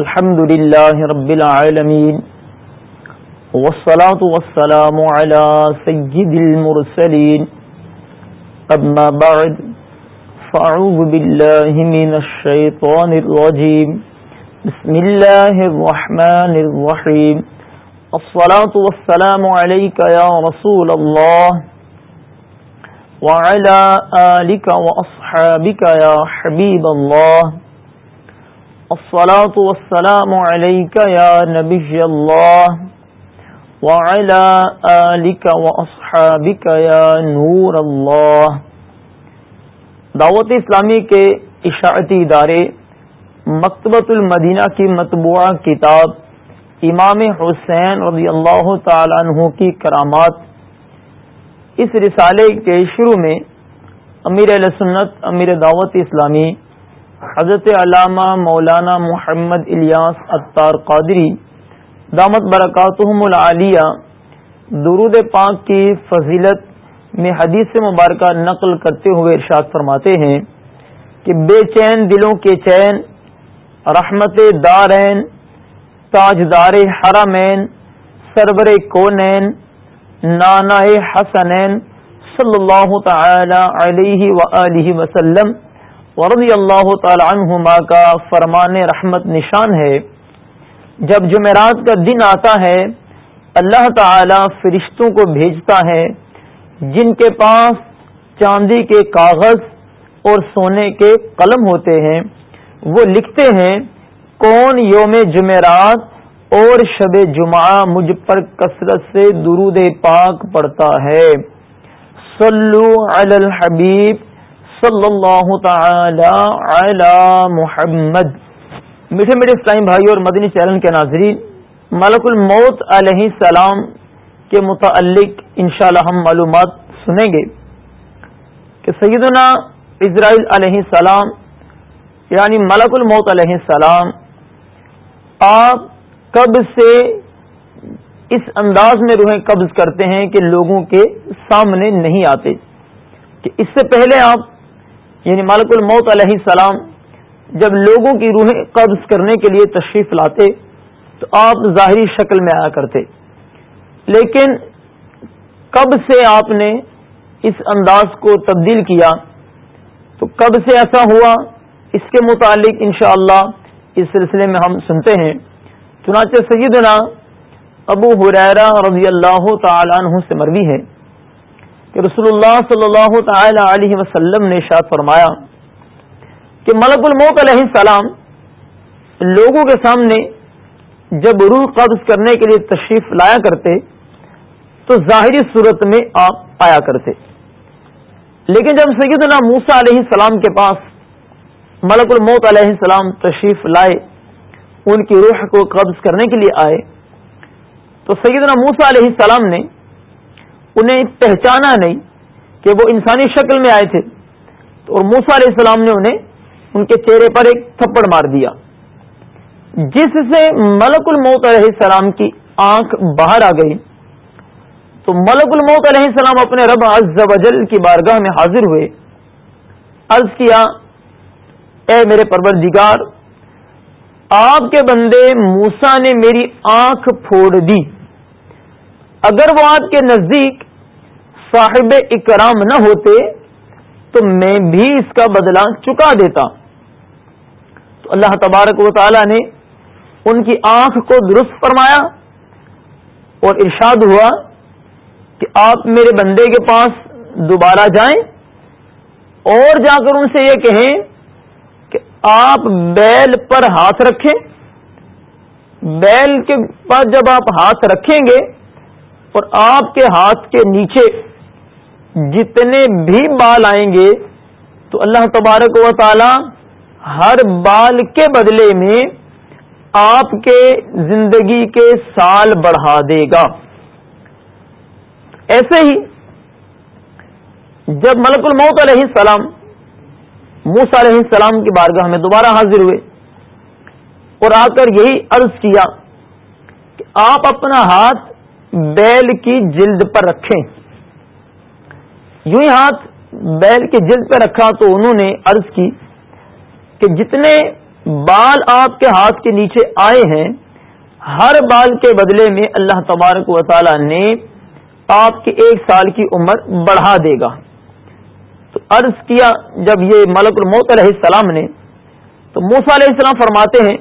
الحمد لله رب العالمين والصلاة والسلام على سيد المرسلين أما بعد فأعوذ بالله من الشيطان الرجيم بسم الله الرحمن الرحيم الصلاة والسلام عليك يا رسول الله وعلى آلك وأصحابك يا حبيب الله. الصلاة والسلام عليك يا نبي الله. وعلى آلك وأصحابك يا نور الله. دعوت اسلامی کے اشاعتی ادارے، مکتبۃ المدینہ کی مطبوعہ کتاب امام حسین رضی اللہ تعالی عنہ کی کرامات اس رسالے کے شروع میں امیر سنت، امیر دعوت اسلامی، حضرت علامہ مولانا محمد الیاس اطار قادری، دامت برکاتہم العالیہ، درود پاک کی فضیلت میں حدیث مبارکہ نقل کرتے ہوئے ارشاد فرماتے ہیں کہ بے چین دلوں کے چین، رحمت دارین، تاجدار حرمین سربر کونین نانا حسنین صلی اللہ تعالی علیہ و وسلم ورضی اللہ تعالی عنہما کا فرمان رحمت نشان ہے۔ جب جمعرات کا دن آتا ہے، اللہ تعالی فرشتوں کو بھیجتا ہے، جن کے پاس چاندی کے کاغذ اور سونے کے قلم ہوتے ہیں، وہ لکھتے ہیں، کون یوم جمعرات اور شب جمعہ مجھ پر کثرت سے درود پاک پڑتا ہے۔ صلو علی الحبیب صلی اللہ تعالی علی محمد۔ میٹھے میٹھے اسلام بھائی اور مدنی چینل کے ناظرین، ملک الموت علیہ السلام کے متعلق انشاءاللہ ہم معلومات سنیں گے کہ سیدنا اسرائیل علیہ السلام یعنی ملک الموت علیہ السلام، آپ کب سے اس انداز میں روحیں قبض کرتے ہیں کہ لوگوں کے سامنے نہیں آتے۔ کہ اس سے پہلے آپ یعنی ملک الموت علیہ السلام، جب لوگوں کی روحیں قبض کرنے کے لیے تشریف لاتے، تو آپ ظاہری شکل میں آیا کرتے۔ لیکن کب سے آپ نے اس انداز کو تبدیل کیا؟ تو کب سے ایسا ہوا؟ اس کے متعلق انشاءاللہ اللہ اس سلسلے میں ہم سنتے ہیں۔ چنانچہ سیدنا ابو حریرا رضی اللہ تعالی عنہ سے مروی ہے کہ رسول اللہ صلی اللہ تعالی علیہ وسلم نے شاد فرمایا کہ ملک الموت علیہ السلام لوگوں کے سامنے جب روح قبض کرنے کے لیے تشریف لایا کرتے تو ظاہری صورت میں آپ آیا کرتے۔ لیکن جب سیدنا موسا علیہ السلام کے پاس ملک الموت علیہ السلام تشریف لائے ان کی روح کو قبض کرنے کے لیے آئے، تو سیدنا موسا علیہ السلام نے انہیں پہچانا نہیں کہ وہ انسانی شکل میں آئے تھے۔ تو اور موسا علیہ السلام نے انہیں ان کے چہرے پر ایک تھپڑ مار دیا، جس سے ملک الموت علیہ السلام کی آنکھ باہر آ گئی۔ تو ملک الموت علیہ السلام اپنے رب عز و جل کی بارگاہ میں حاضر ہوئے، عرض کیا، اے میرے پروردگار آپ کے بندے موسا نے میری آنکھ پھوڑ دی۔ اگر وہ آپ کے نزدیک صاحب اکرام نہ ہوتے تو میں بھی اس کا بدلہ چکا دیتا۔ تو اللہ تبارک و تعالی نے ان کی آنکھ کو درست فرمایا اور ارشاد ہوا کہ آپ میرے بندے کے پاس دوبارہ جائیں اور جا کر ان سے یہ کہیں آپ بیل پر ہاتھ رکھیں۔ بیل کے پاس جب آپ ہاتھ رکھیں گے اور آپ کے ہاتھ کے نیچے جتنے بھی بال آئیں گے، تو اللہ تبارک و تعالی ہر بال کے بدلے میں آپ کے زندگی کے سال بڑھا دے گا۔ ایسے ہی جب ملک الموت علیہ السلام موسا علیہ السلام کی بارگاہ میں دوبارہ حاضر ہوئے اور آ کر یہی عرض کیا کہ آپ اپنا ہاتھ بیل کی جلد پر رکھیں۔ یوں ہی ہاتھ بیل کی جلد پہ رکھا تو انہوں نے عرض کی کہ جتنے بال آپ کے ہاتھ کے نیچے آئے ہیں، ہر بال کے بدلے میں اللہ تبارک و تعالی نے آپ کی ایک سال کی عمر بڑھا دے گا۔ تو عرض کیا جب یہ ملک الموت علیہ السلام نے، تو موسا علیہ السلام فرماتے ہیں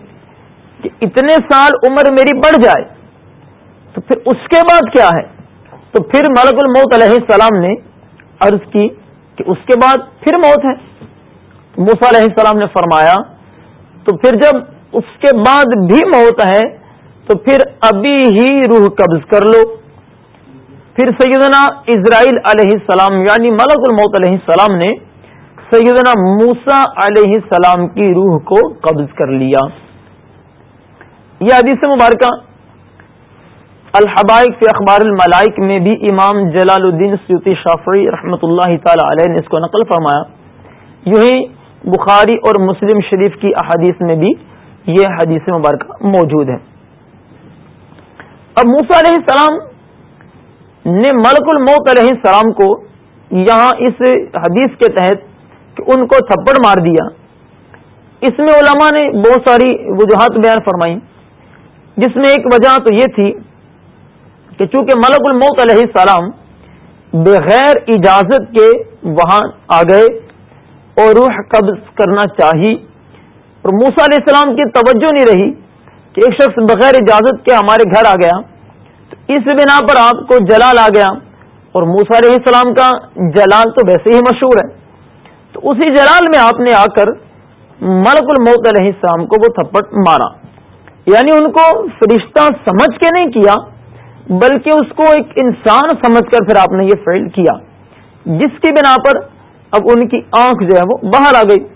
کہ اتنے سال عمر میری بڑھ جائے، تو پھر اس کے بعد کیا ہے؟ تو پھر ملک الموت علیہ السلام نے عرض کی کہ اس کے بعد پھر موت ہے۔ موسا علیہ السلام نے فرمایا، تو پھر جب اس کے بعد بھی موت ہے، تو پھر ابھی ہی روح قبض کر لو۔ پھر سیدنا اسرائیل علیہ السلام یعنی ملک الموت علیہ السلام نے سیدنا موسا علیہ السلام کی روح کو قبض کر لیا۔ یہ حدیث مبارکہ الحبائق فی اخبار الملائک میں بھی امام جلال الدین سیوتی شافعی رحمۃ اللہ تعالی علیہ نے اس کو نقل فرمایا۔ یوں ہی بخاری اور مسلم شریف کی احادیث میں بھی یہ حدیث مبارکہ موجود ہے۔ اب موسا علیہ السلام نے ملک الموت علیہ السلام کو یہاں اس حدیث کے تحت کہ ان کو تھپڑ مار دیا۔ اس میں علماء نے بہت ساری وجوہات بیان فرمائی جس میں ایک وجہ تو یہ تھی کہ چونکہ ملک الموت علیہ السلام بغیر اجازت کے وہاں آ گئے اور روح قبض کرنا چاہی اور موسا علیہ السلام کی توجہ نہیں رہی کہ ایک شخص بغیر اجازت کے ہمارے گھر آ گیا۔ اس بنا پر آپ کو جلال آ گیا اور موسا علیہ السلام کا جلال تو ویسے ہی مشہور ہے۔ تو اسی جلال میں آپ نے آ کر ملک الموت علیہ السلام کو وہ تھپڑ مارا۔ یعنی ان کو فرشتہ سمجھ کے نہیں کیا، بلکہ اس کو ایک انسان سمجھ کر پھر آپ نے یہ فیل کیا، جس کی بنا پر اب ان کی آنکھ جو ہے وہ باہر آ گئی۔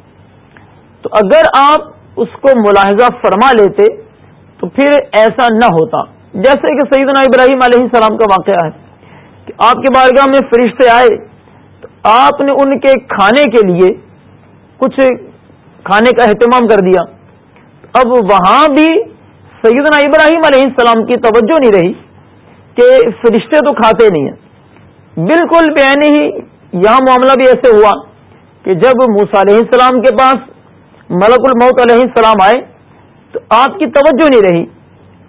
تو اگر آپ اس کو ملاحظہ فرما لیتے تو پھر ایسا نہ ہوتا۔ جیسے کہ سیدنا ابراہیم علیہ السلام کا واقعہ ہے کہ آپ کے بارگاہ میں فرشتے آئے تو آپ نے ان کے کھانے کے لیے کچھ کھانے کا اہتمام کر دیا۔ اب وہاں بھی سیدنا ابراہیم علیہ السلام کی توجہ نہیں رہی کہ فرشتے تو کھاتے نہیں ہیں۔ بالکل بے ہی یہاں معاملہ بھی ایسے ہوا کہ جب موسا علیہ السلام کے پاس ملک الموت علیہ السلام آئے تو آپ کی توجہ نہیں رہی۔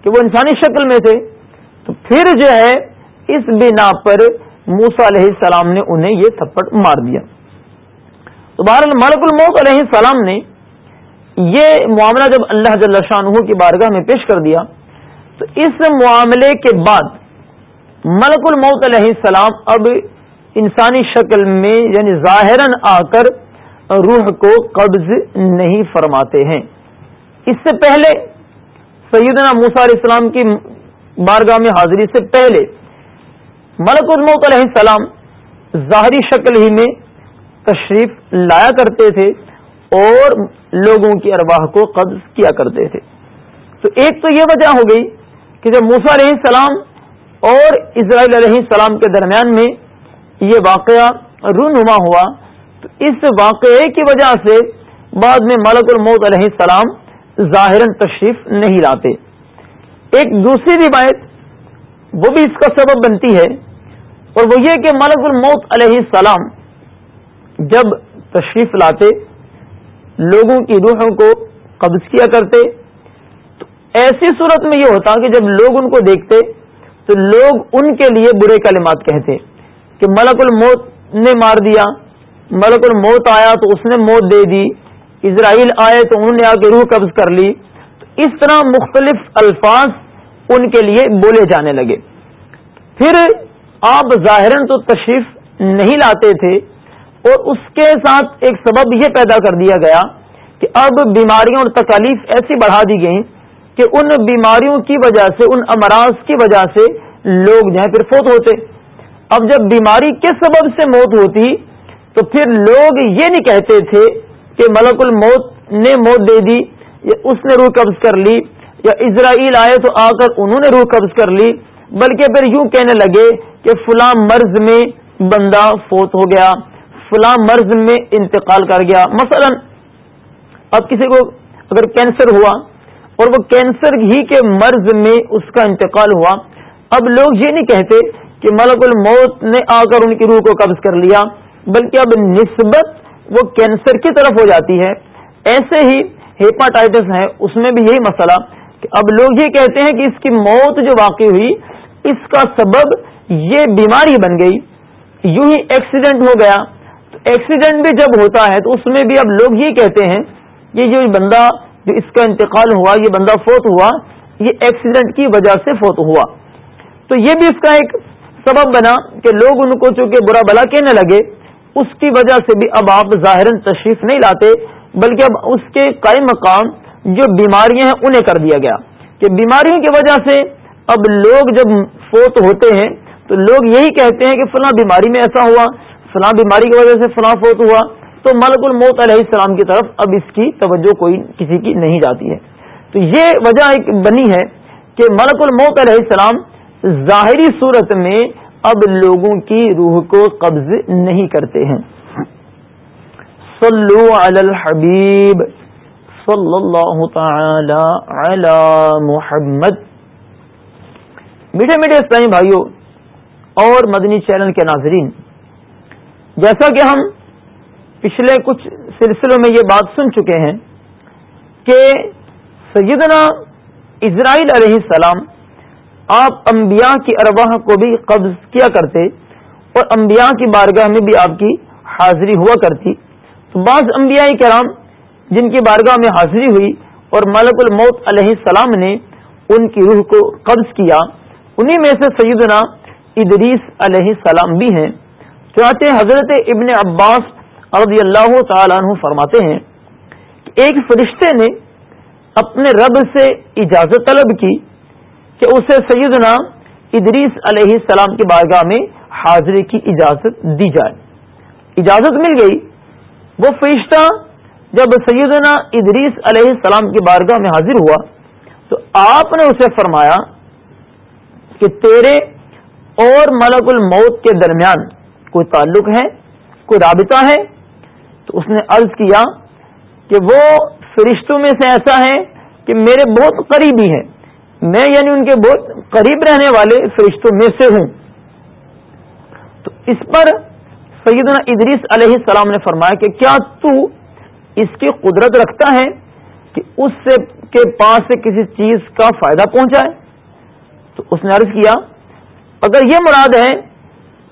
کہ وہ انسانی شکل میں تھے۔ تو پھر جو ہے، اس بنا پر موسا علیہ السلام نے انہیں یہ تھپڑ مار دیا۔ تو بہر ملک الموت علیہ السلام نے یہ معاملہ جب اللہ جل شاہ کی بارگاہ میں پیش کر دیا، تو اس معاملے کے بعد ملک الموت علیہ السلام اب انسانی شکل میں یعنی ظاہر آ کر روح کو قبض نہیں فرماتے ہیں۔ اس سے پہلے سیدنا موسا علیہ السلام کی بارگاہ میں حاضری سے پہلے ملک الموت علیہ السلام ظاہری شکل ہی میں تشریف لایا کرتے تھے اور لوگوں کی ارواح کو قبض کیا کرتے تھے۔ تو ایک تو یہ وجہ ہو گئی کہ جب موسا علیہ السلام اور اسرائیل علیہ السلام کے درمیان میں یہ واقعہ رونما ہوا، تو اس واقعے کی وجہ سے بعد میں ملک الموت علیہ السلام ظاہر تشریف نہیں لاتے۔ ایک دوسری روایت، وہ بھی اس کا سبب بنتی ہے، اور وہ یہ کہ ملک الموت علیہ السلام جب تشریف لاتے، لوگوں کی روحوں کو قبض کیا کرتے، تو ایسی صورت میں یہ ہوتا کہ جب لوگ ان کو دیکھتے، تو لوگ ان کے لیے برے کلمات کہتے کہ ملک الموت نے مار دیا، ملک الموت آیا تو اس نے موت دے دی اسرائیل آئے تو انہوں نے آ کے روح قبض کر لی۔ تو اس طرح مختلف الفاظ ان کے لیے بولے جانے لگے۔ پھر آپ ظاہر تو تشریف نہیں لاتے تھے اور اس کے ساتھ ایک سبب یہ پیدا کر دیا گیا کہ اب بیماریاں اور تکالیف ایسی بڑھا دی گئیں کہ ان بیماریوں کی وجہ سے، ان امراض کی وجہ سے لوگ جو پھر فوت ہوتے۔ اب جب بیماری کے سبب سے موت ہوتی تو پھر لوگ یہ نہیں کہتے تھے کہ ملک الموت نے موت دے دی، یا اس نے روح قبض کر لی، یا اسرائیل آئے تو آ کر انہوں نے روح قبض کر لی۔ بلکہ پھر یوں کہنے لگے کہ فلاں مرض میں بندہ فوت ہو گیا، فلاں مرض میں انتقال کر گیا۔ مثلا، اب کسی کو اگر کینسر ہوا اور وہ کینسر ہی کے مرض میں اس کا انتقال ہوا، اب لوگ یہ نہیں کہتے کہ ملک الموت نے آ کر ان کی روح کو قبض کر لیا، بلکہ اب نسبت وہ کینسر کی طرف ہو جاتی ہے۔ ایسے ہی ہیپاٹائٹس ہے، اس میں بھی یہی مسئلہ کہ اب لوگ یہ کہتے ہیں کہ اس کی موت جو واقع ہوئی، اس کا سبب یہ بیماری بن گئی۔ یوں ہی ایکسیڈنٹ ہو گیا۔ تو ایکسیڈنٹ بھی جب ہوتا ہے، تو اس میں بھی اب لوگ یہ کہتے ہیں، یہ جو بندہ جو اس کا انتقال ہوا، یہ بندہ فوت ہوا، یہ ایکسیڈنٹ کی وجہ سے فوت ہوا۔ تو یہ بھی اس کا ایک سبب بنا کہ لوگ ان کو چونکہ برا بلا کہنے لگے اس کی وجہ سے بھی اب آپ ظاہر تشریف نہیں لاتے، بلکہ اب اس کے قائم مقام جو بیماریاں ہیں انہیں کر دیا گیا۔ کہ بیماریوں کی وجہ سے اب لوگ جب فوت ہوتے ہیں، تو لوگ یہی کہتے ہیں کہ فلاں بیماری میں ایسا ہوا، فلاں بیماری کی وجہ سے فلاں فوت ہوا۔ تو ملک الموت علیہ السلام کی طرف اب اس کی توجہ کوئی کسی کی نہیں جاتی ہے۔ تو یہ وجہ ایک بنی ہے کہ ملک الموت علیہ السلام ظاہری صورت میں اب لوگوں کی روح کو قبض نہیں کرتے ہیں۔ صلو علی الحبیب صلی اللہ تعالی علی محمد۔ میٹھے میٹھے اسلامی بھائیوں اور مدنی چینل کے ناظرین، جیسا کہ ہم پچھلے کچھ سلسلوں میں یہ بات سن چکے ہیں کہ سیدنا اسرائیل علیہ السلام آپ انبیاء کی ارواح کو بھی قبض کیا کرتے اور انبیاء کی بارگاہ میں بھی آپ کی حاضری ہوا کرتی۔ تو بعض انبیاء کرام جن کی بارگاہ میں حاضری ہوئی اور ملک الموت علیہ السلام نے ان کی روح کو قبض کیا، انہی میں سے سیدنا ادریس علیہ السلام بھی ہیں۔ چاہتے حضرت ابن عباس رضی اللہ تعالیٰ عنہ فرماتے ہیں کہ ایک فرشتے نے اپنے رب سے اجازت طلب کی کہ اسے سیدنا ادریس علیہ السلام کی بارگاہ میں حاضری کی اجازت دی جائے۔ اجازت مل گئی۔ وہ فرشتہ جب سیدنا ادریس علیہ السلام کی بارگاہ میں حاضر ہوا تو آپ نے اسے فرمایا کہ تیرے اور ملک الموت کے درمیان کوئی تعلق ہے، کوئی رابطہ ہے؟ تو اس نے عرض کیا کہ وہ فرشتوں میں سے ایسا ہے کہ میرے بہت قریبی ہیں۔ میں یعنی ان کے بہت قریب رہنے والے فرشتوں میں سے ہوں۔ تو اس پر سیدنا ادریس علیہ السلام نے فرمایا کہ کیا تو اس کی قدرت رکھتا ہے کہ اس سے کے پاس سے کسی چیز کا فائدہ پہنچائے؟ تو اس نے عرض کیا، اگر یہ مراد ہے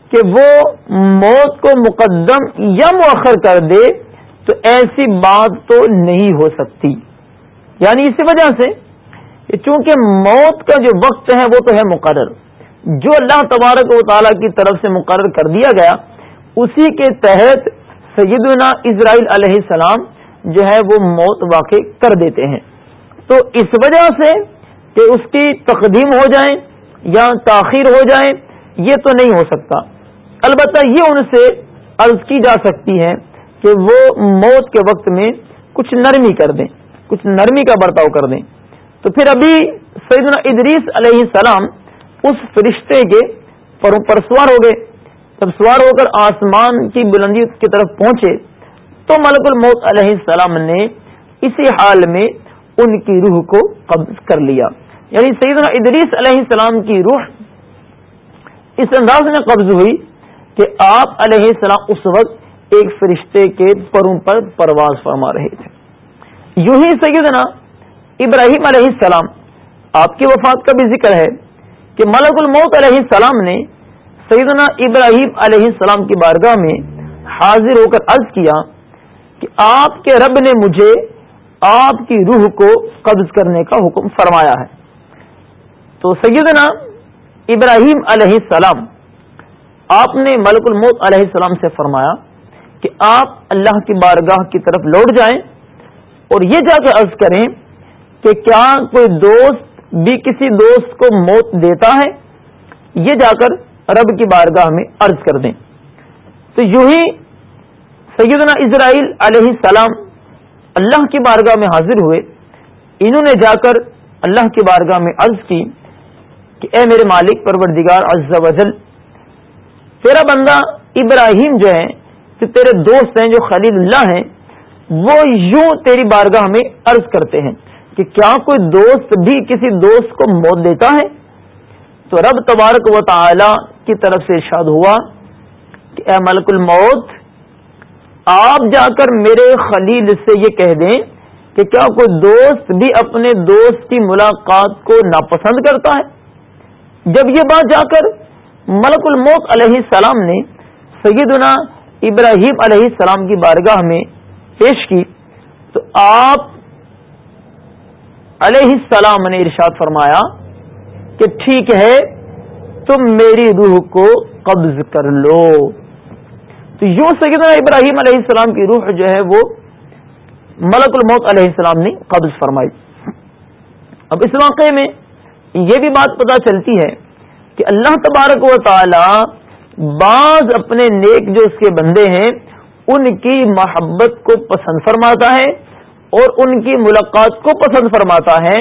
کہ وہ موت کو مقدم یا مؤخر کر دے، تو ایسی بات تو نہیں ہو سکتی۔ یعنی اسی وجہ سے چونکہ موت کا جو وقت ہے وہ تو ہے مقرر۔ جو اللہ تبارک و تعالیٰ کی طرف سے مقرر کر دیا گیا، اسی کے تحت سیدنا اسرائیل علیہ السلام جو ہے وہ موت واقع کر دیتے ہیں۔ تو اس وجہ سے کہ اس کی تقدیم ہو جائے یا تاخیر ہو جائے، یہ تو نہیں ہو سکتا۔ البتہ یہ ان سے عرض کی جا سکتی ہے کہ وہ موت کے وقت میں کچھ نرمی کر دیں، کچھ نرمی کا برتاؤ کر دیں۔ تو پھر ابھی سیدنا ادریس علیہ السلام اس فرشتے کے پروں پر سوار ہو گئے۔ جب سوار ہو کر آسمان کی بلندی کی طرف پہنچے تو ملک الموت علیہ السلام نے اسی حال میں ان کی روح کو قبض کر لیا۔ یعنی سیدنا ادریس علیہ السلام کی روح اس انداز میں قبض ہوئی کہ آپ علیہ السلام اس وقت ایک فرشتے کے پروں پر پرواز فرما رہے تھے۔ یوں ہی سیدنا ابراہیم علیہ السلام، آپ کی وفات کا بھی ذکر ہے کہ ملک الموت علیہ السلام نے سیدنا ابراہیم علیہ السلام کی بارگاہ میں حاضر ہو کر عرض کیا کہ آپ کے رب نے مجھے آپ کی روح کو قبض کرنے کا حکم فرمایا ہے۔ تو سیدنا ابراہیم علیہ السلام، آپ نے ملک الموت علیہ السلام سے فرمایا کہ آپ اللہ کی بارگاہ کی طرف لوٹ جائیں اور یہ جا کے عرض کریں کہ کیا کوئی دوست بھی کسی دوست کو موت دیتا ہے؟ یہ جا کر رب کی بارگاہ میں عرض کر دیں۔ تو یوں ہی سیدنا اسرائیل علیہ السلام اللہ کی بارگاہ میں حاضر ہوئے۔ انہوں نے جا کر اللہ کی بارگاہ میں عرض کی کہ اے میرے مالک پروردگار عز و جل، تیرا بندہ ابراہیم جو ہے جو تیرے دوست ہیں جو خلیل اللہ ہیں، وہ یوں تیری بارگاہ میں عرض کرتے ہیں۔ کہ کیا کوئی دوست بھی کسی دوست کو موت دیتا ہے؟ تو رب تبارک و تعالی کی طرف سے ارشاد ہوا کہ اے ملک الموت، آپ جا کر میرے خلیل سے یہ کہہ دیں کہ کیا کوئی دوست بھی اپنے دوست کی ملاقات کو ناپسند کرتا ہے؟ جب یہ بات جا کر ملک الموت علیہ السلام نے سیدنا ابراہیم علیہ السلام کی بارگاہ میں پیش کی، تو آپ علیہ السلام نے ارشاد فرمایا کہ ٹھیک ہے، تم میری روح کو قبض کر لو۔ تو یوں سیدنا ابراہیم علیہ السلام کی روح جو ہے وہ ملک الموت علیہ السلام نے قبض فرمائی۔ اب اس واقعے میں یہ بھی بات پتا چلتی ہے کہ اللہ تبارک و تعالی بعض اپنے نیک جو اس کے بندے ہیں، ان کی محبت کو پسند فرماتا ہے۔ اور ان کی ملاقات کو پسند فرماتا ہے۔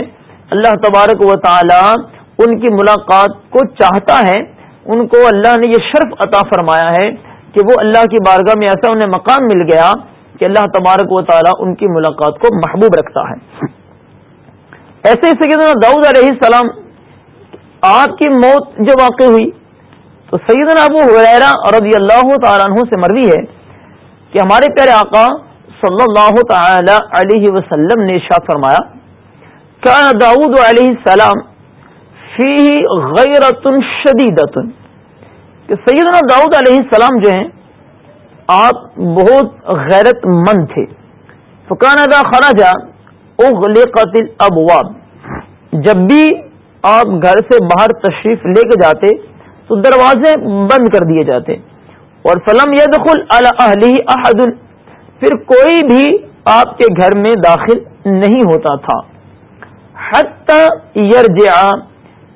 اللہ تبارک و تعالی ان کی ملاقات کو چاہتا ہے۔ ان کو اللہ نے یہ شرف عطا فرمایا ہے کہ وہ اللہ کی بارگاہ میں ایسا انہیں مقام مل گیا کہ اللہ تبارک و تعالی ان کی ملاقات کو محبوب رکھتا ہے۔ ایسے سیدنا داؤد علیہ السلام آپ کی موت جو واقع ہوئی، تو سیدنا ابو حریرا رضی اللہ تعالیٰ عنہ سے مروی ہے کہ ہمارے پیارے آقا صلی اللہ تعالی علیہ وسلم نے شاہ فرمایا کیا داود علیہ السلام فی غیرت شدیدت کہ سیدنا داؤد علیہ السلام جو ہیں، آپ بہت غیرت مند تھے۔ فکان ادا خراجہ اغل قتل ابواب جب بھی آپ گھر سے باہر تشریف لے کے جاتے، تو دروازے بند کر دیے جاتے۔ اور فلم ید خل احد پھر کوئی بھی آپ کے گھر میں داخل نہیں ہوتا تھا۔ یرجع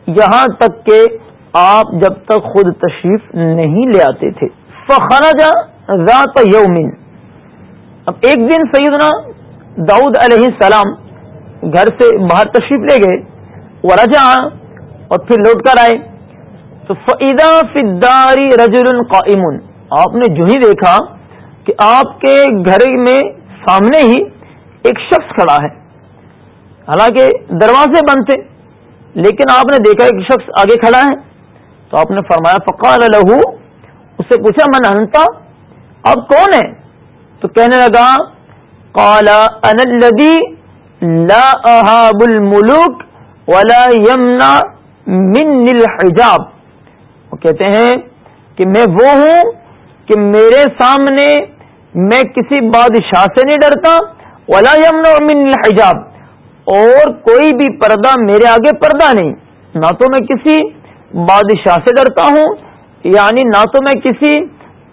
یہاں تک کہ آپ جب تک خود تشریف نہیں لے آتے تھے۔ فخرجہ ذات یومن۔ اب ایک دن سیدنا داؤد علیہ السلام گھر سے باہر تشریف لے گئے۔ وہ رجا اور پھر لوٹ کر آئے۔ تو فعیدہ فداری رجل قائمن آپ نے جو ہی دیکھا کہ آپ کے گھر میں سامنے ہی ایک شخص کھڑا ہے۔ حالانکہ دروازے بند تھے، لیکن آپ نے دیکھا ایک شخص آگے کھڑا ہے۔ تو آپ نے فرمایا، فقال لہو اس سے پوچھا، من انتا اب کون ہے تو کہنے لگا کالا الدی لا احاب الملوک ولا یمنا من الحجاب۔ وہ کہتے ہیں کہ میں وہ ہوں کہ میرے سامنے میں کسی بادشاہ سے نہیں ڈرتا، ولا من الحجاب۔ اور کوئی بھی پردہ میرے آگے پردہ نہیں۔ نہ تو میں کسی بادشاہ سے ڈرتا ہوں یعنی نہ تو میں کسی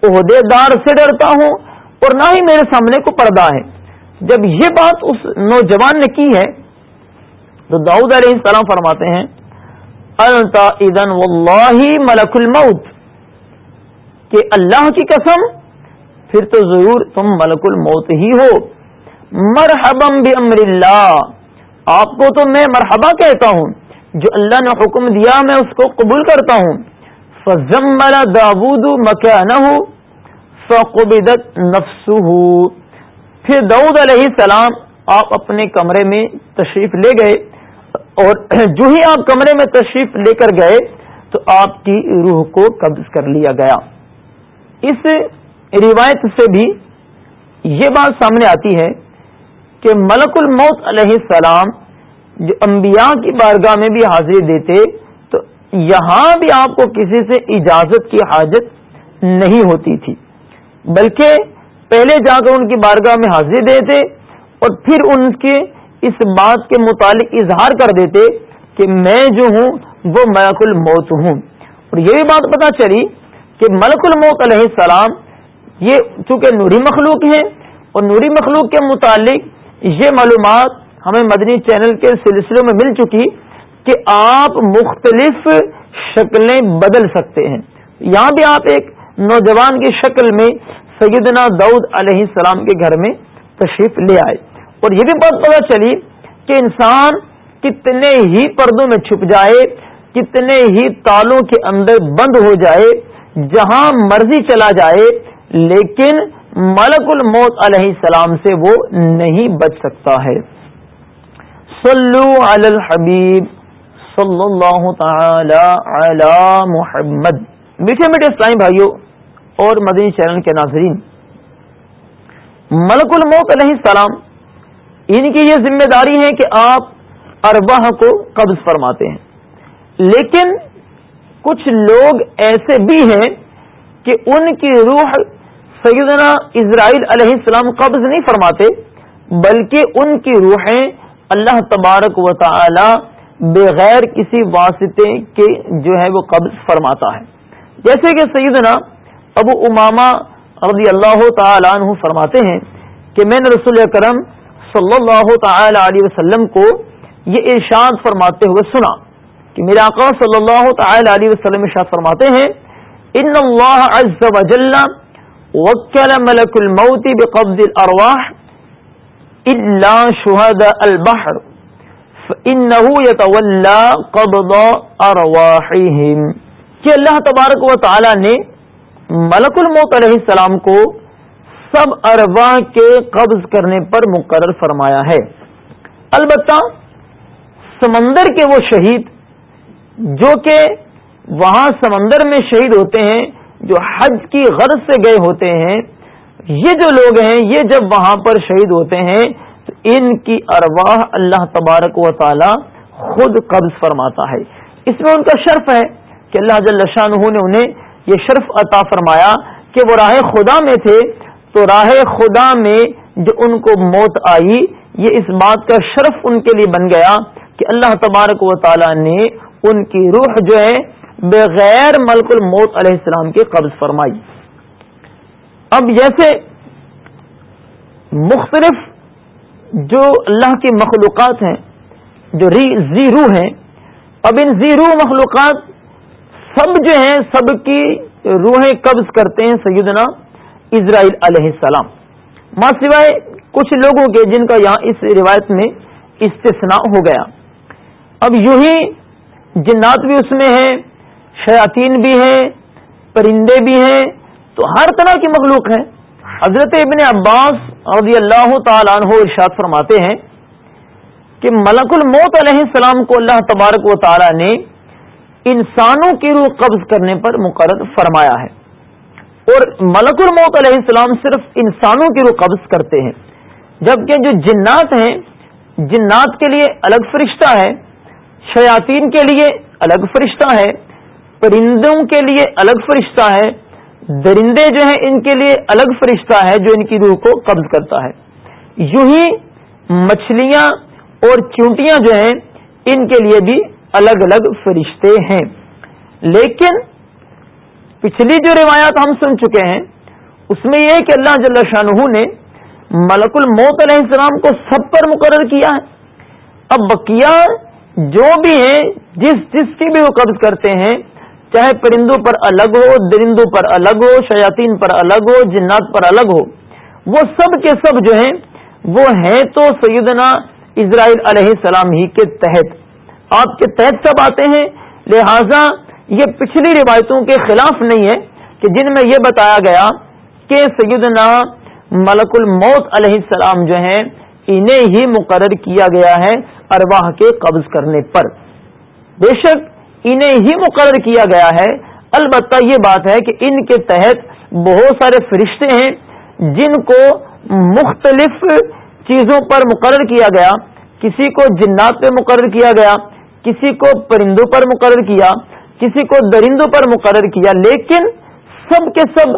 عہدے دار سے ڈرتا ہوں، اور نہ ہی میرے سامنے کو پردہ ہے۔ جب یہ بات اس نوجوان نے کی ہے، تو داؤد علیہ السلام فرماتے ہیں ادن ملک الموت کہ اللہ کی قسم پھر تو ضرور تم ملک الموت ہی ہو۔ مرحبم بمر اللہ۔ آپ کو تو میں مرحبا کہتا ہوں۔ جو اللہ نے حکم دیا میں اس کو قبول کرتا ہوں۔ فضمر داود مکانہ فقبدت نفسه پھر داود علیہ السلام آپ اپنے کمرے میں تشریف لے گئے۔ اور جو ہی آپ کمرے میں تشریف لے کر گئے تو آپ کی روح کو قبض کر لیا گیا۔ اس روایت سے بھی یہ بات سامنے آتی ہے کہ ملک الموت علیہ السلام جو انبیاء کی بارگاہ میں بھی حاضری دیتے تو یہاں بھی آپ کو کسی سے اجازت کی حاجت نہیں ہوتی تھی۔ بلکہ پہلے جا کر ان کی بارگاہ میں حاضری دیتے اور پھر ان کے اس بات کے متعلق اظہار کر دیتے کہ میں جو ہوں وہ ملک الموت ہوں۔ اور یہ بھی بات پتا چلی کہ ملک الموت علیہ السلام یہ چونکہ نوری مخلوق ہیں اور نوری مخلوق کے متعلق یہ معلومات ہمیں مدنی چینل کے سلسلوں میں مل چکی کہ آپ مختلف شکلیں بدل سکتے ہیں۔ یہاں بھی آپ ایک نوجوان کی شکل میں سیدنا دعود علیہ السلام کے گھر میں تشریف لے آئے۔ اور یہ بھی بات پتا چلی کہ انسان کتنے ہی پردوں میں چھپ جائے، کتنے ہی تالوں کے اندر بند ہو جائے، جہاں مرضی چلا جائے لیکن ملک الموت علیہ السلام سے وہ نہیں بچ سکتا ہے۔ صلو علی الحبیب صلی اللہ تعالی علی محمد۔ میٹھے میٹھے اسلامی بھائیوں اور مدنی چینل کے ناظرین، ملک الموت علیہ السلام ان کی یہ ذمہ داری ہے کہ آپ ارواح کو قبض فرماتے ہیں۔ لیکن کچھ لوگ ایسے بھی ہیں کہ ان کی روح سیدنا اسرائیل علیہ السلام قبض نہیں فرماتے، بلکہ ان کی روحیں اللہ تبارک و تعالی بغیر کسی واسطے کے جو ہے وہ قبض فرماتا ہے۔ جیسے کہ سیدنا ابو اماما رضی اللہ تعالی عنہ فرماتے ہیں کہ میں نے رسول کرم صلی اللہ تعالی علیہ وسلم کو یہ ارشاد فرماتے ہوئے سنا کہ میرے آقا صلی اللہ تعالی علیہ وسلم شاہ فرماتے ہیں، ان اللہ عز و جل وکل ملک الموت بقبض الارواح الا شهداء البحر فانه يتولى قبض ارواحهم کہ اللہ تبارک و تعالی نے ملک الموت علیہ السلام کو سب ارواح کے قبض کرنے پر مقرر فرمایا ہے۔ البتہ سمندر کے وہ شہید جو کہ وہاں سمندر میں شہید ہوتے ہیں جو حج کی غرض سے گئے ہوتے ہیں، یہ جو لوگ ہیں، یہ جب وہاں پر شہید ہوتے ہیں، تو ان کی ارواح اللہ تبارک و تعالی خود قبض فرماتا ہے۔ اس میں ان کا شرف ہے کہ اللہ جل شاہ نے انہیں یہ شرف عطا فرمایا کہ وہ راہ خدا میں تھے۔ تو راہ خدا میں جو ان کو موت آئی، یہ اس بات کا شرف ان کے لیے بن گیا کہ اللہ تبارک و تعالی نے ان کی روح جو ہے بغیر ملک الموت علیہ السلام کی قبض فرمائی۔ اب جیسے مختلف جو اللہ کی مخلوقات ہیں، جو زی روح ہیں، اب ان زی روح مخلوقات سب جو ہیں، سب کی روحیں قبض کرتے ہیں سیدنا اسرائیل علیہ السلام۔ ماں سوائے کچھ لوگوں کے جن کا یہاں اس روایت میں استثناء ہو گیا۔ اب یوں ہی جنات بھی اس میں ہیں شیاطین بھی ہیں، پرندے بھی ہیں، تو ہر طرح کی مخلوق ہے حضرت ابن عباس رضی اللہ تعالیٰ عنہ ارشاد فرماتے ہیں کہ ملک الموت علیہ السلام کو اللہ تبارک و تعالی نے انسانوں کی روح قبض کرنے پر مقرر فرمایا ہے۔ اور ملک الموت علیہ السلام صرف انسانوں کی روح قبض کرتے ہیں، جبکہ جو جنات ہیں، جنات کے لیے الگ فرشتہ ہے، شیاطین کے لیے الگ فرشتہ ہے پرندوں کے لیے الگ فرشتہ ہے، درندے جو ہیں ان کے لیے الگ فرشتہ ہے جو ان کی روح کو قبض کرتا ہے۔ یوں ہی مچھلیاں اور چونٹیاں جو ہیں ان کے لیے بھی الگ الگ فرشتے ہیں۔ لیکن پچھلی جو روایات ہم سن چکے ہیں، اس میں یہ کہ اللہ جل شاہ نے ملک الموت علیہ السلام کو سب پر مقرر کیا ہے۔ اب بقیہ جو بھی ہیں، جس جس کی بھی وہ قبض کرتے ہیں چاہے پرندوں پر الگ ہو، درندوں پر الگ ہو، شیاطین پر الگ ہو، جنات پر الگ ہو، وہ سب کے سب جو ہیں، وہ ہیں تو سیدنا اسرائیل علیہ السلام ہی کے تحت۔ آپ کے تحت سب آتے ہیں، لہذا یہ پچھلی روایتوں کے خلاف نہیں ہے کہ جن میں یہ بتایا گیا کہ سیدنا ملک الموت علیہ السلام جو ہیں، انہیں ہی مقرر کیا گیا ہے ارواح کے قبض کرنے پر۔ بے شک انہیں ہی مقرر کیا گیا ہے۔ البتہ یہ بات ہے کہ ان کے تحت بہت سارے فرشتے ہیں جن کو مختلف چیزوں پر مقرر کیا گیا۔ کسی کو جنات پہ مقرر کیا گیا، کسی کو پرندوں پر مقرر کیا، کسی کو درندوں پر مقرر کیا۔ لیکن سب کے سب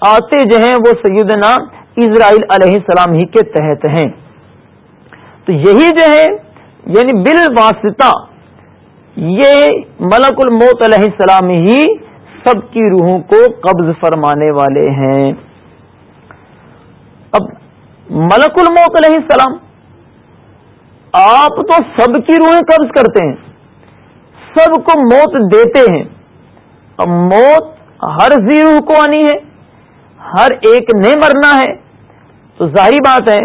آتے جو ہیں وہ سیدنا اسرائیل علیہ السلام ہی کے تحت ہیں۔ تو یہی جو ہے یعنی بال واسطہ یہ ملک الموت علیہ السلام ہی سب کی روحوں کو قبض فرمانے والے ہیں۔ اب ملک الموت علیہ السلام، آپ تو سب کی روحیں قبض کرتے ہیں، سب کو موت دیتے ہیں۔ اب موت ہر زی روح کو آنی ہے، ہر ایک نے مرنا ہے۔ تو ظاہری بات ہے،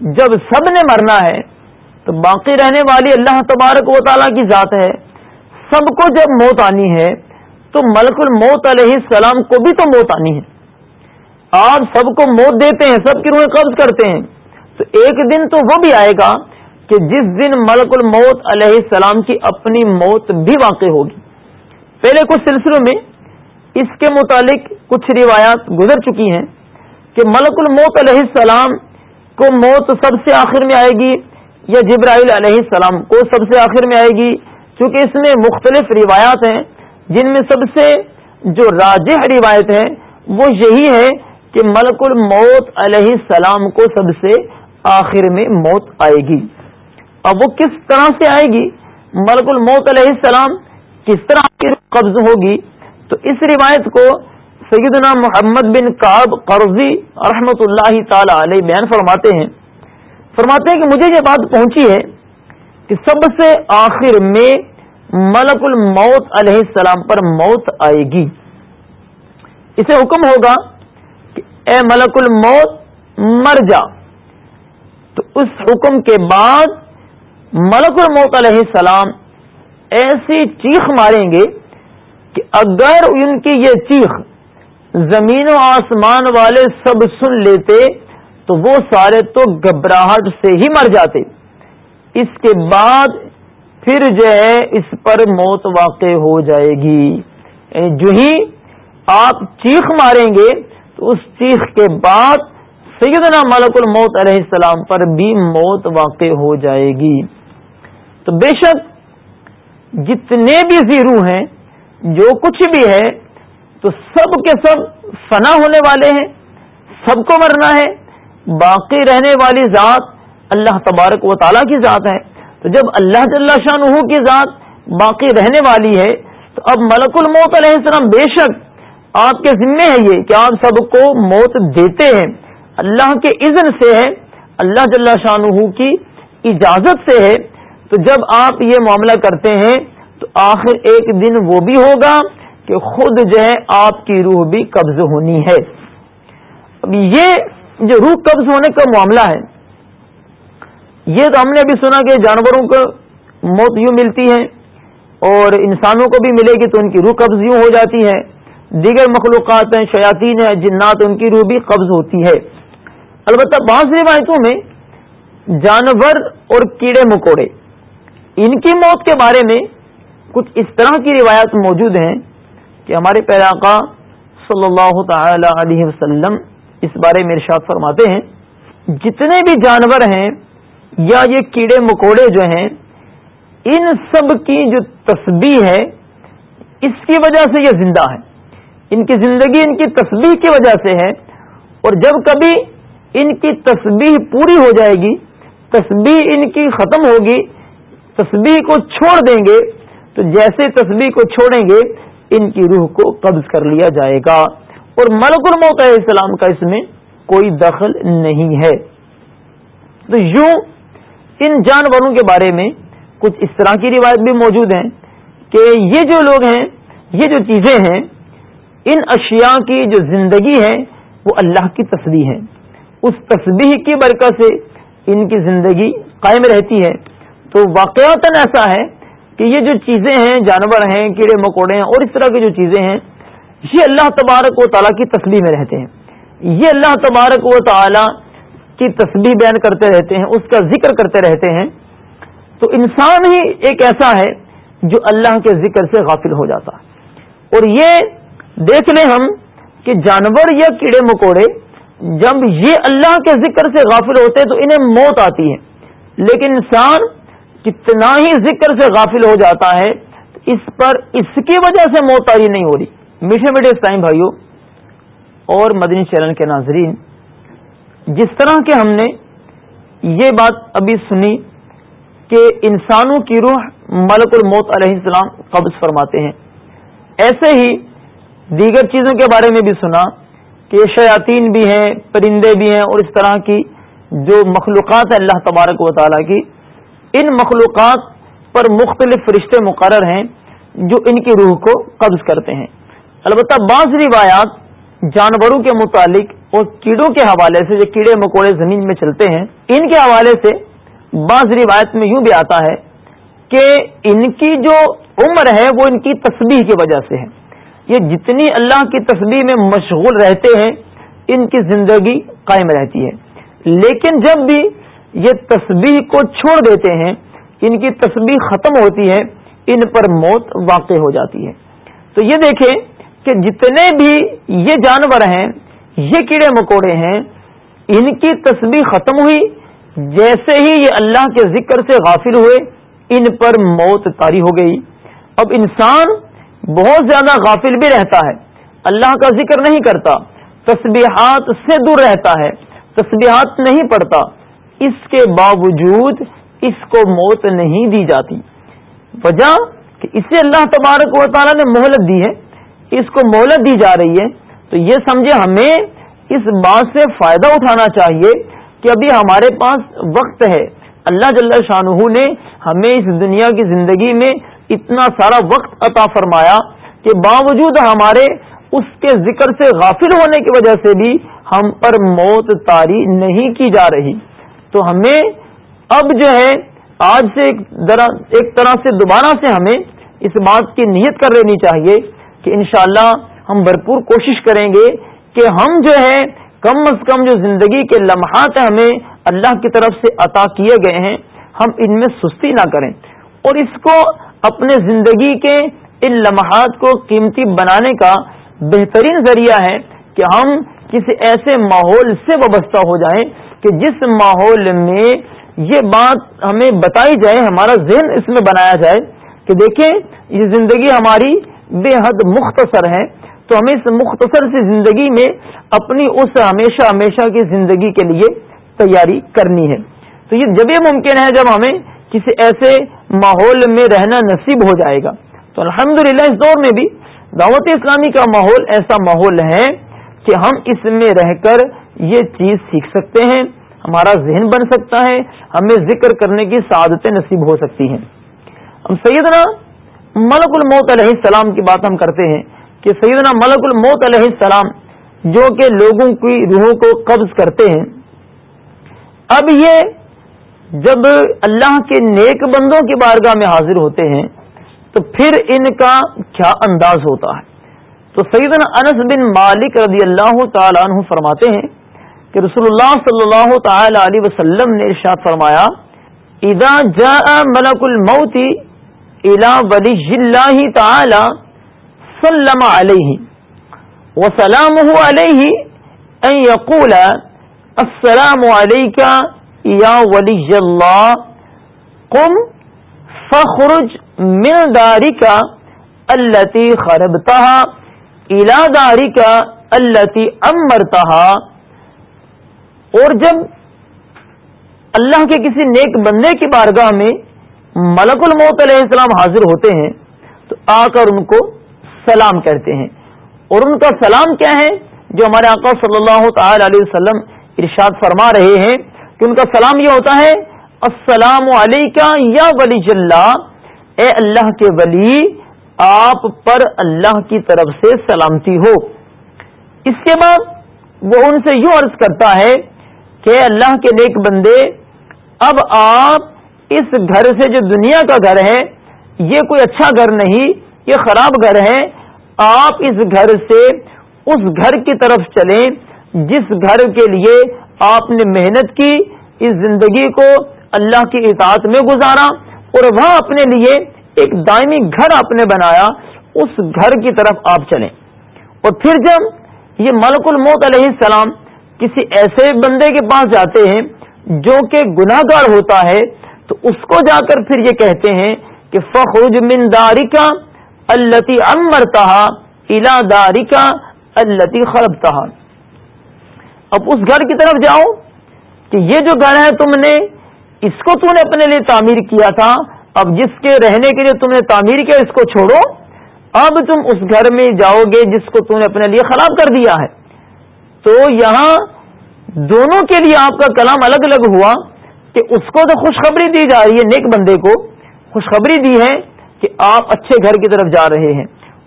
جب سب نے مرنا ہے تو باقی رہنے والی اللہ تبارک و تعالیٰ کی ذات ہے۔ سب کو جب موت آنی ہے، تو ملک الموت علیہ السلام کو بھی تو موت آنی ہے۔ آپ سب کو موت دیتے ہیں، سب کی روحیں قبض کرتے ہیں۔ تو ایک دن تو وہ بھی آئے گا کہ جس دن ملک الموت علیہ السلام کی اپنی موت بھی واقع ہوگی۔ پہلے کچھ سلسلوں میں اس کے متعلق کچھ روایات گزر چکی ہیں کہ ملک الموت علیہ السلام کو موت سب سے آخر میں آئے گی۔ یا جبرائیل علیہ السلام کو سب سے آخر میں آئے گی، چونکہ اس میں مختلف روایات ہیں، جن میں سب سے جو راجح روایت ہے وہ یہی ہے کہ ملک الموت علیہ السلام کو سب سے آخر میں موت آئے گی۔ اب وہ کس طرح سے آئے گی؟ ملک الموت علیہ السلام کس طرح قبض ہوگی؟ تو اس روایت کو سیدنا محمد بن کاب قرضی رحمت اللہ تعالی علیہ بیان فرماتے ہیں۔ فرماتے ہیں کہ مجھے یہ بات پہنچی ہے کہ سب سے آخر میں ملک الموت علیہ السلام پر موت آئے گی۔ اسے حکم ہوگا کہ اے ملک الموت مر جا۔ تو اس حکم کے بعد ملک الموت علیہ السلام ایسی چیخ ماریں گے کہ اگر ان کی یہ چیخ زمین و آسمان والے سب سن لیتے تو وہ سارے تو گھبراہٹ سے ہی مر جاتے۔ اس کے بعد پھر جو ہے اس پر موت واقع ہو جائے گی۔ یعنی جو ہی آپ چیخ ماریں گے، تو اس چیخ کے بعد سیدنا ملک الموت علیہ السلام پر بھی موت واقع ہو جائے گی۔ تو بے شک جتنے بھی زیرو ہیں، جو کچھ بھی ہے، تو سب کے سب فنا ہونے والے ہیں، سب کو مرنا ہے۔ باقی رہنے والی ذات اللہ تبارک و تعالیٰ کی ذات ہے۔ تو جب اللہ جل شاہ کی ذات باقی رہنے والی ہے، تو اب ملک الموت علیہ السلام بے شک آپ کے ذمے ہے یہ کہ آپ سب کو موت دیتے ہیں۔ اللہ کے اذن سے ہے، اللہ جل شاہ کی اجازت سے ہے۔ تو جب آپ یہ معاملہ کرتے ہیں، تو آخر ایک دن وہ بھی ہوگا کہ خود جو ہے آپ کی روح بھی قبض ہونی ہے۔ اب یہ جو روح قبض ہونے کا معاملہ ہے، یہ تو ہم نے ابھی سنا کہ جانوروں کو موت یوں ملتی ہے اور انسانوں کو بھی ملے گی تو ان کی روح قبض یوں ہو جاتی ہے۔ دیگر مخلوقات ہیں، شیاطین ہیں، جنات ان کی روح بھی قبض ہوتی ہے۔ البتہ بعض روایتوں میں جانور اور کیڑے مکوڑے، ان کی موت کے بارے میں کچھ اس طرح کی روایت موجود ہیں کہ ہمارے پیراقا صلی اللہ تعالی علیہ وسلم اس بارے میں ارشاد فرماتے ہیں، جتنے بھی جانور ہیں یا یہ کیڑے مکوڑے جو ہیں، ان سب کی جو تسبیح ہے، اس کی وجہ سے یہ زندہ ہے ان کی زندگی ان کی تسبیح کی وجہ سے ہے۔ اور جب کبھی ان کی تسبیح پوری ہو جائے گی، تسبیح ان کی ختم ہوگی، تسبیح کو چھوڑ دیں گے، تو جیسے تسبیح کو چھوڑیں گے، ان کی روح کو قبض کر لیا جائے گا۔ اور ملک الموت علیہ السلام کا اس میں کوئی دخل نہیں ہے۔ تو یوں ان جانوروں کے بارے میں کچھ اس طرح کی روایت بھی موجود ہیں کہ یہ جو لوگ ہیں، یہ جو چیزیں ہیں، ان اشیاء کی جو زندگی ہے، وہ اللہ کی تصویر ہے۔ اس تصویر کی برکت سے ان کی زندگی قائم رہتی ہے۔ تو واقعات ایسا ہے کہ یہ جو چیزیں ہیں، جانور ہیں، کیڑے، مکوڑے ہیں، اور اس طرح کی جو چیزیں ہیں یہ اللہ تبارک و تعالیٰ کی تصویر میں رہتے ہیں۔ یہ اللہ تبارک و تعالیٰ کی تصویر بیان کرتے رہتے ہیں، اس کا ذکر کرتے رہتے ہیں۔ تو انسان ہی ایک ایسا ہے جو اللہ کے ذکر سے غافل ہو جاتا۔ اور یہ دیکھ لیں ہم کہ جانور یا کیڑے مکوڑے جب یہ اللہ کے ذکر سے غافل ہوتے تو انہیں موت آتی ہے۔ لیکن انسان کتنا ہی ذکر سے غافل ہو جاتا ہے، اس پر اس کی وجہ سے موتاری نہیں ہو رہی۔ میٹھے میٹھے اسلام بھائیوں اور مدنی چینل کے ناظرین، جس طرح کے ہم نے یہ بات ابھی سنی کہ انسانوں کی روح ملک الموت علیہ السلام قبض فرماتے ہیں۔ ایسے ہی دیگر چیزوں کے بارے میں بھی سنا کہ شیاطین بھی ہیں، پرندے بھی ہیں اور اس طرح کی جو مخلوقات ہیں اللہ تبارک و تعالیٰ کی، ان مخلوقات پر مختلف فرشتے مقرر ہیں جو ان کی روح کو قبض کرتے ہیں۔ البتہ بعض روایات جانوروں کے متعلق اور کیڑوں کے حوالے سے جو کیڑے مکوڑے زمین میں چلتے ہیں، ان کے حوالے سے بعض روایت میں یوں بھی آتا ہے کہ ان کی جو عمر ہے وہ ان کی تصویر کی وجہ سے ہے۔ یہ جتنی اللہ کی تصویر میں مشغول رہتے ہیں، ان کی زندگی قائم رہتی ہے۔ لیکن جب بھی یہ تسبیح کو چھوڑ دیتے ہیں، ان کی تسبیح ختم ہوتی ہے، ان پر موت واقع ہو جاتی ہے۔ تو یہ دیکھیں کہ جتنے بھی یہ جانور ہیں، یہ کیڑے مکوڑے ہیں، ان کی تسبیح ختم ہوئی۔ جیسے ہی یہ اللہ کے ذکر سے غافل ہوئے، ان پر موت تاری ہو گئی۔ اب انسان بہت زیادہ غافل بھی رہتا ہے۔ اللہ کا ذکر نہیں کرتا۔ تسبیحات سے دور رہتا ہے۔ تسبیحات نہیں پڑتا اس کے باوجود اس کو موت نہیں دی جاتی۔ وجہ کہ اسے اللہ تبارک و تعالیٰ نے مہلت دی ہے۔ اس کو مہلت دی جا رہی ہے، تو یہ سمجھے ہمیں اس بات سے فائدہ اٹھانا چاہیے کہ ابھی ہمارے پاس وقت ہے۔ اللہ جل شاہ نے ہمیں اس دنیا کی زندگی میں اتنا سارا وقت عطا فرمایا کہ باوجود ہمارے اس کے ذکر سے غافل ہونے کی وجہ سے بھی ہم پر موت تاری نہیں کی جا رہی۔ تو ہمیں اب جو ہے، آج سے ایک طرح سے دوبارہ سے ہمیں اس بات کی نیت کر لینی چاہیے کہ انشاءاللہ ہم بھرپور کوشش کریں گے کہ ہم جو ہے کم از کم جو زندگی کے لمحات ہمیں اللہ کی طرف سے عطا کیے گئے ہیں، ہم ان میں سستی نہ کریں۔ اور اس کو اپنے زندگی کے ان لمحات کو قیمتی بنانے کا بہترین ذریعہ ہے کہ ہم کسی ایسے ماحول سے وابستہ ہو جائیں کہ جس ماحول میں یہ بات ہمیں بتائی جائے، ہمارا ذہن اس میں بنایا جائے کہ دیکھیں، یہ زندگی ہماری بے حد مختصر ہے تو ہمیں اس مختصر سی زندگی میں اپنی اس ہمیشہ ہمیشہ کی زندگی کے لیے تیاری کرنی ہے۔ تو یہ جب یہ ممکن ہے جب ہمیں کسی ایسے ماحول میں رہنا نصیب ہو جائے گا۔ تو الحمدللہ اس دور میں بھی دعوت اسلامی کا ماحول ایسا ماحول ہے کہ ہم اس میں رہ کر یہ چیز سیکھ سکتے ہیں، ہمارا ذہن بن سکتا ہے، ہمیں ذکر کرنے کی سعادتیں نصیب ہو سکتی ہیں۔ ہم سیدنا ملک الموت علیہ السلام کی بات ہم کرتے ہیں کہ سیدنا ملک الموت علیہ السلام جو کہ لوگوں کی روحوں کو قبض کرتے ہیں، اب یہ جب اللہ کے نیک بندوں کی بارگاہ میں حاضر ہوتے ہیں، تو پھر ان کا کیا انداز ہوتا ہے؟ تو سیدنا انس بن مالک رضی اللہ تعالیٰ عنہ فرماتے ہیں کہ رسول اللہ صلی اللہ تعالی علیہ وسلم نے ارشاد فرمایا، اذا جاء ملک الموت الى ولی اللہ تعالی سلم علیہ وسلامه علیہ ان یقول السلام علیکہ یا ولی اللہ قم فخرج من دارکا التي خربتها الى دارکا التي امرتها اور جب اللہ کے کسی نیک بندے کی بارگاہ میں ملک الموت علیہ السلام حاضر ہوتے ہیں تو آ کر ان کو سلام کہتے ہیں۔ اور ان کا سلام کیا ہے؟ جو ہمارے آقا صلی اللہ تعالی علیہ وسلم ارشاد فرما رہے ہیں کہ ان کا سلام یہ ہوتا ہے، السلام علیکم یا ولی اللہ اے اللہ کے ولی، آپ پر اللہ کی طرف سے سلامتی ہو۔ اس کے بعد وہ ان سے یوں عرض کرتا ہے کہ اللہ کے نیک بندے، اب آپ اس گھر سے جو دنیا کا گھر ہے، یہ کوئی اچھا گھر نہیں، یہ خراب گھر ہے۔ آپ اس گھر سے اس گھر کی طرف چلیں، جس گھر کے لیے آپ نے محنت کی، اس زندگی کو اللہ کی اطاعت میں گزارا اور وہاں اپنے لیے ایک دائمی گھر آپ نے بنایا، اس گھر کی طرف آپ چلیں۔ اور پھر جب یہ ملک الموت علیہ السلام کسی ایسے بندے کے پاس جاتے ہیں جو کہ گناہ گار ہوتا ہے تو اس کو جا کر پھر یہ کہتے ہیں کہ فخرج من دارکا التی امرتا الا دارکا التی خربتا اب اس گھر کی طرف جاؤ کہ یہ جو گھر ہے تم نے، اس کو تم نے اپنے لیے تعمیر کیا تھا، اب جس کے رہنے کے لیے تم نے تعمیر کیا، اس کو چھوڑو۔ اب تم اس گھر میں جاؤ گے جس کو تم نے اپنے لیے خراب کر دیا ہے۔ تو یہاں دونوں کے لیے آپ کا کلام الگ الگ ہوا۔ کہ اس کو تو خوشخبری دی جا رہی ہے، نیک بندے کو خوشخبری دی ہے کہ آپ اچھے گھر کی طرف جا رہے ہیں۔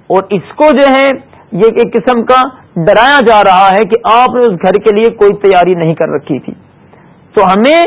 اور اس کو جو ہے، یہ ایک قسم کا ڈرایا جا رہا ہے کہ آپ نے اس گھر کے لیے کوئی تیاری نہیں کر رکھی تھی۔ تو ہمیں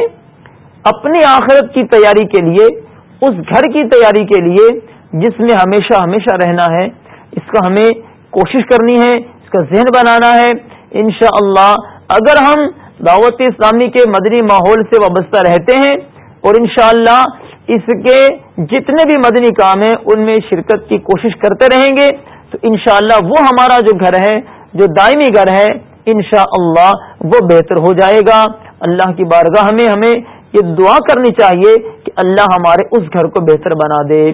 اپنی آخرت کی تیاری کے لیے، اس گھر کی تیاری کے لیے، جس میں ہمیشہ ہمیشہ رہنا ہے، اس کا ہمیں کوشش کرنی ہے، اس کا ذہن بنانا ہے۔ انشاءاللہ اللہ اگر ہم دعوت اسلامی کے مدنی ماحول سے وابستہ رہتے ہیں اور انشاءاللہ اس کے جتنے بھی مدنی کام ہیں، ان میں شرکت کی کوشش کرتے رہیں گے۔ تو انشاءاللہ وہ ہمارا جو گھر ہے، جو دائمی گھر ہے انشاء اللہ وہ بہتر ہو جائے گا۔ اللہ کی بارگاہ میں ہمیں یہ دعا کرنی چاہیے کہ اللہ ہمارے اس گھر کو بہتر بنا دے۔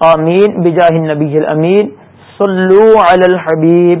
آمین۔ بجاہ النبی الامین۔ صلو علی الحبیب۔